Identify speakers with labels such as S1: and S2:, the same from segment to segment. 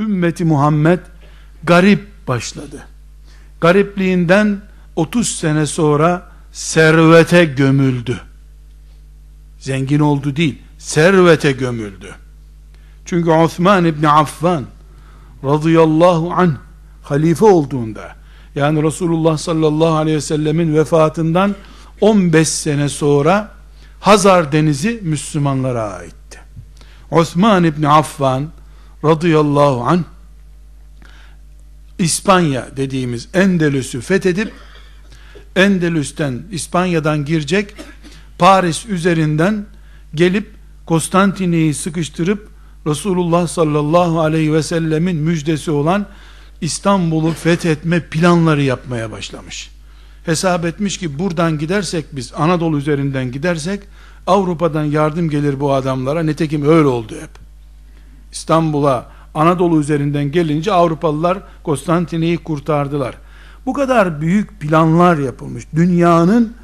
S1: ümmeti Muhammed garip başladı. Garipliğinden 30 sene sonra servete gömüldü. Zengin oldu değil, servete gömüldü. Çünkü Osman İbni Affan radıyallahu anh halife olduğunda yani Resulullah sallallahu aleyhi ve sellemin vefatından 15 sene sonra Hazar Denizi Müslümanlara aitti. Osman İbni Affan radıyallahu anh İspanya dediğimiz Endelüs'ü fethedip Endelüs'ten İspanya'dan girecek Paris üzerinden gelip Konstantinye'yi sıkıştırıp Resulullah sallallahu aleyhi ve sellemin müjdesi olan İstanbul'u fethetme planları yapmaya başlamış. Hesap etmiş ki buradan gidersek biz Anadolu üzerinden gidersek Avrupa'dan yardım gelir bu adamlara. Nitekim öyle oldu hep. İstanbul'a Anadolu üzerinden gelince Avrupalılar Konstantinye'yi kurtardılar. Bu kadar büyük planlar yapılmış. Dünyanın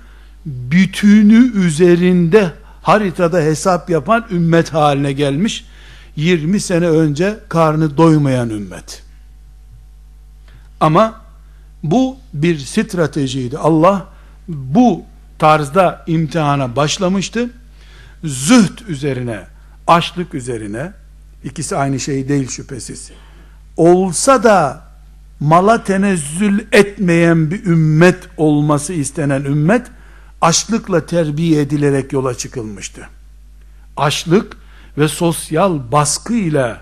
S1: bütünü üzerinde haritada hesap yapan ümmet haline gelmiş. 20 sene önce karnı doymayan ümmet. Ama bu bir stratejiydi. Allah bu tarzda imtihana başlamıştı. Zühd üzerine, açlık üzerine, ikisi aynı şey değil şüphesiz. Olsa da mala tenezzül etmeyen bir ümmet olması istenen ümmet, açlıkla terbiye edilerek yola çıkılmıştı. Açlık ve sosyal baskı ile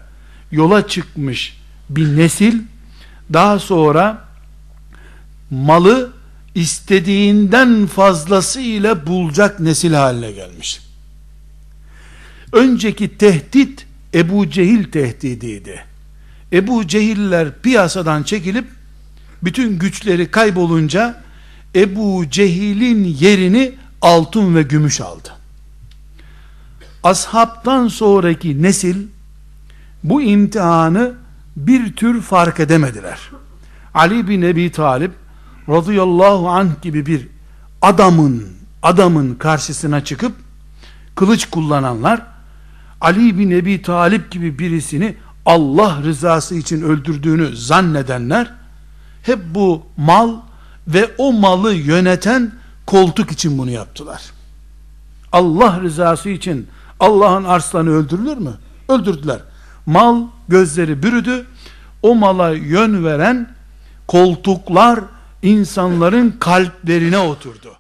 S1: yola çıkmış bir nesil, daha sonra malı istediğinden fazlası ile bulacak nesil haline gelmiş. Önceki tehdit Ebu Cehil tehdidiydi. Ebu Cehiller piyasadan çekilip bütün güçleri kaybolunca Ebu Cehil'in yerini altın ve gümüş aldı. Ashabtan sonraki nesil bu imtihanı bir tür fark edemediler. Ali bin Ebi Talip radıyallahu anh gibi bir adamın adamın karşısına çıkıp kılıç kullananlar Ali bin Ebi Talip gibi birisini Allah rızası için öldürdüğünü zannedenler hep bu mal ve o malı yöneten koltuk için bunu yaptılar. Allah rızası için Allah'ın arslanı öldürülür mü? Öldürdüler. Mal gözleri bürüdü. O mala yön veren koltuklar insanların kalplerine oturdu.